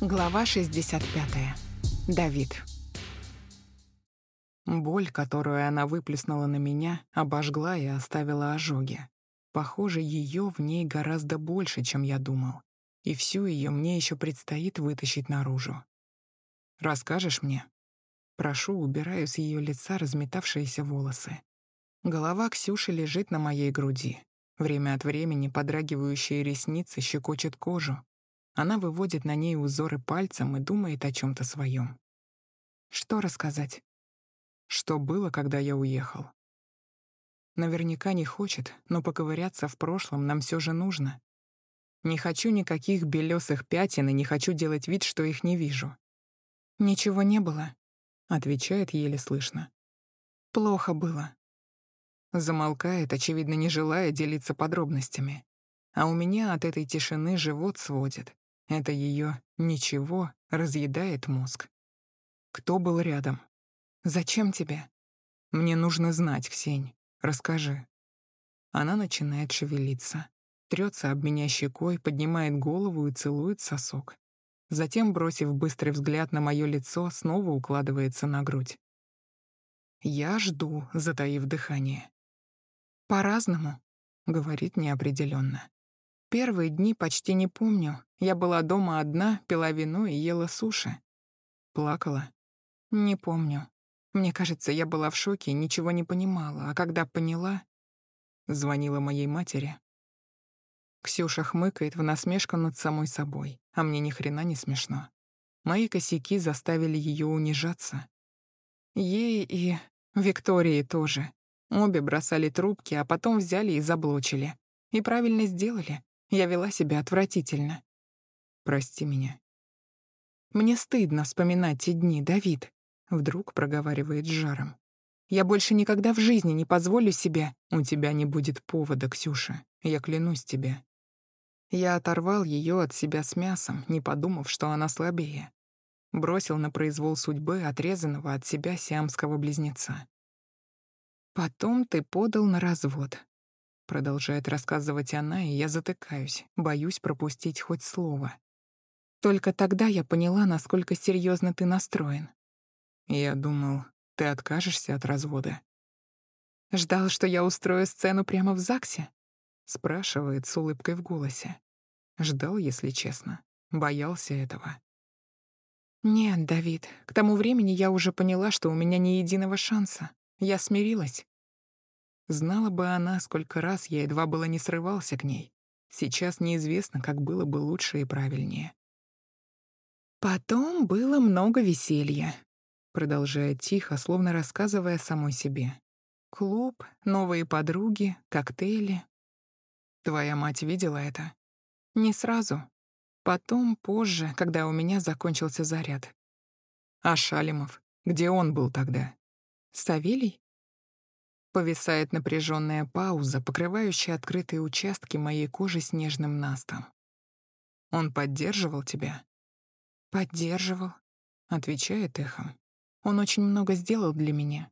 Глава 65. Давид. Боль, которую она выплеснула на меня, обожгла и оставила ожоги. Похоже, ее в ней гораздо больше, чем я думал. И всю ее мне еще предстоит вытащить наружу. «Расскажешь мне?» Прошу, убираю с ее лица разметавшиеся волосы. Голова Ксюши лежит на моей груди. Время от времени подрагивающие ресницы щекочут кожу, она выводит на ней узоры пальцем и думает о чем то своем. Что рассказать? Что было, когда я уехал? Наверняка не хочет, но поковыряться в прошлом нам все же нужно. Не хочу никаких белесых пятен и не хочу делать вид, что их не вижу. «Ничего не было», — отвечает еле слышно. «Плохо было». Замолкает, очевидно, не желая делиться подробностями. А у меня от этой тишины живот сводит. Это ее «ничего» разъедает мозг. Кто был рядом? Зачем тебе? Мне нужно знать, Ксень. Расскажи. Она начинает шевелиться. Трется об меня щекой, поднимает голову и целует сосок. Затем, бросив быстрый взгляд на мое лицо, снова укладывается на грудь. Я жду, затаив дыхание. «По-разному», — говорит неопределенно. Первые дни почти не помню. Я была дома одна, пила вино и ела суши. Плакала. Не помню. Мне кажется, я была в шоке и ничего не понимала, а когда поняла... Звонила моей матери. Ксюша хмыкает в насмешку над самой собой, а мне ни хрена не смешно. Мои косяки заставили ее унижаться. Ей и Виктории тоже. Обе бросали трубки, а потом взяли и заблочили. И правильно сделали. Я вела себя отвратительно. Прости меня. Мне стыдно вспоминать те дни, Давид. Вдруг проговаривает с жаром. Я больше никогда в жизни не позволю себе. У тебя не будет повода, Ксюша. Я клянусь тебе. Я оторвал ее от себя с мясом, не подумав, что она слабее. Бросил на произвол судьбы отрезанного от себя сиамского близнеца. Потом ты подал на развод. Продолжает рассказывать она, и я затыкаюсь, боюсь пропустить хоть слово. Только тогда я поняла, насколько серьезно ты настроен. Я думал, ты откажешься от развода. Ждал, что я устрою сцену прямо в ЗАГСе? Спрашивает с улыбкой в голосе. Ждал, если честно. Боялся этого. Нет, Давид, к тому времени я уже поняла, что у меня ни единого шанса. Я смирилась. Знала бы она, сколько раз я едва было не срывался к ней. Сейчас неизвестно, как было бы лучше и правильнее. Потом было много веселья, продолжая тихо, словно рассказывая самой себе. Клуб, новые подруги, коктейли. Твоя мать видела это? Не сразу. Потом, позже, когда у меня закончился заряд. А Шалимов? Где он был тогда? Савелий? Повисает напряженная пауза, покрывающая открытые участки моей кожи снежным настом. «Он поддерживал тебя?» «Поддерживал», — отвечает эхом. «Он очень много сделал для меня».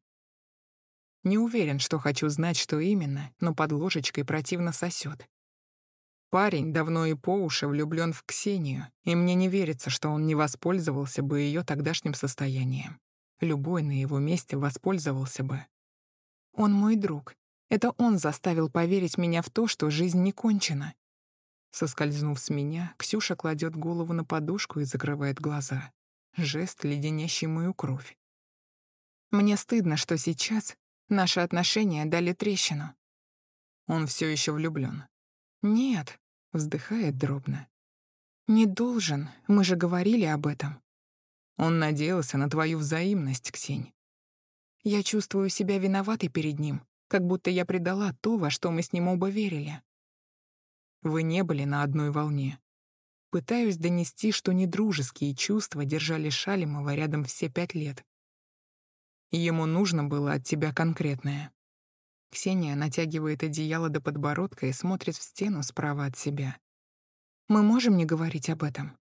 Не уверен, что хочу знать, что именно, но под ложечкой противно сосет. Парень давно и по уши влюблен в Ксению, и мне не верится, что он не воспользовался бы ее тогдашним состоянием. Любой на его месте воспользовался бы. Он мой друг. Это он заставил поверить меня в то, что жизнь не кончена. Соскользнув с меня, Ксюша кладет голову на подушку и закрывает глаза. Жест, леденящий мою кровь. Мне стыдно, что сейчас наши отношения дали трещину. Он все еще влюблен. Нет, вздыхает дробно. Не должен, мы же говорили об этом. Он надеялся на твою взаимность, Ксень. Я чувствую себя виноватой перед ним, как будто я предала то, во что мы с ним оба верили. Вы не были на одной волне. Пытаюсь донести, что недружеские чувства держали Шалимова рядом все пять лет. Ему нужно было от тебя конкретное. Ксения натягивает одеяло до подбородка и смотрит в стену справа от себя. Мы можем не говорить об этом?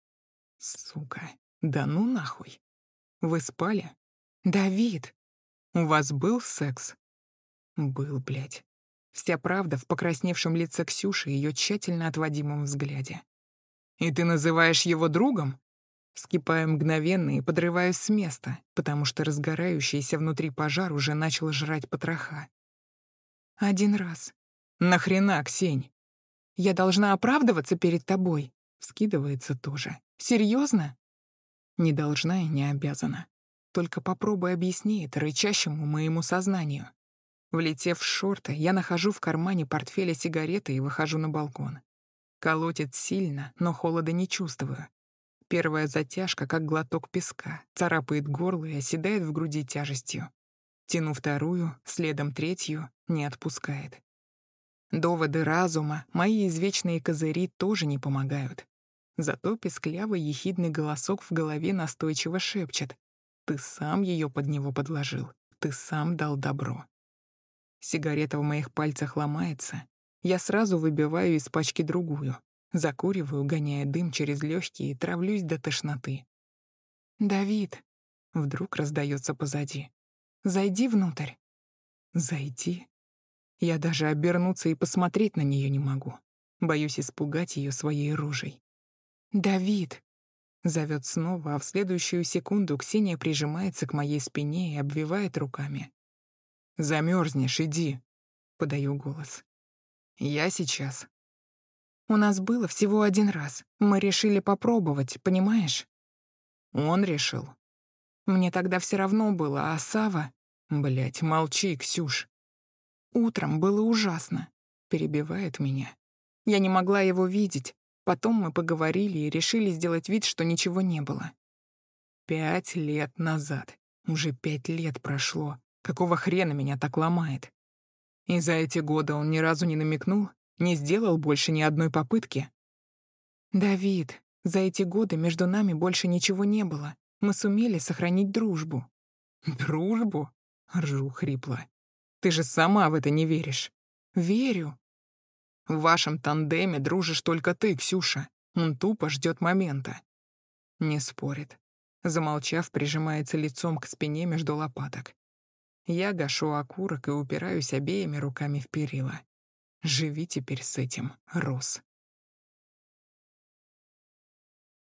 Сука, да ну нахуй. Вы спали? Давид, у вас был секс? Был, блядь. Вся правда в покрасневшем лице Ксюши и ее тщательно отводимом взгляде. И ты называешь его другом? Вскипаю мгновенно и подрываюсь с места, потому что разгорающийся внутри пожар уже начал жрать потроха. Один раз. Нахрена, Ксень? Я должна оправдываться перед тобой? Вскидывается тоже. Серьезно? Не должна и не обязана. Только попробуй объясни это рычащему моему сознанию. Влетев в шорты, я нахожу в кармане портфеля сигареты и выхожу на балкон. Колотит сильно, но холода не чувствую. Первая затяжка, как глоток песка, царапает горло и оседает в груди тяжестью. Тяну вторую, следом третью, не отпускает. Доводы разума, мои извечные козыри тоже не помогают. Зато песклявый ехидный голосок в голове настойчиво шепчет. «Ты сам ее под него подложил, ты сам дал добро». Сигарета в моих пальцах ломается. Я сразу выбиваю из пачки другую, Закуриваю, гоняя дым через легкие и травлюсь до тошноты. «Давид!» — вдруг раздается позади. «Зайди внутрь». «Зайти?» Я даже обернуться и посмотреть на нее не могу. Боюсь испугать ее своей ружей. «Давид!» — зовет снова, а в следующую секунду Ксения прижимается к моей спине и обвивает руками. Замерзнешь, иди!» — подаю голос. «Я сейчас», у нас было всего один раз. Мы решили попробовать, понимаешь? Он решил. Мне тогда все равно было, а Сава... Блять, молчи, Ксюш. Утром было ужасно. Перебивает меня. Я не могла его видеть. Потом мы поговорили и решили сделать вид, что ничего не было. Пять лет назад. Уже пять лет прошло. Какого хрена меня так ломает? И за эти годы он ни разу не намекнул, не сделал больше ни одной попытки. «Давид, за эти годы между нами больше ничего не было. Мы сумели сохранить дружбу». «Дружбу?» — ржу хрипло. «Ты же сама в это не веришь». «Верю». «В вашем тандеме дружишь только ты, Ксюша. Он тупо ждет момента». Не спорит. Замолчав, прижимается лицом к спине между лопаток. Я гашу окурок и упираюсь обеими руками в перила. Живи теперь с этим, Рос.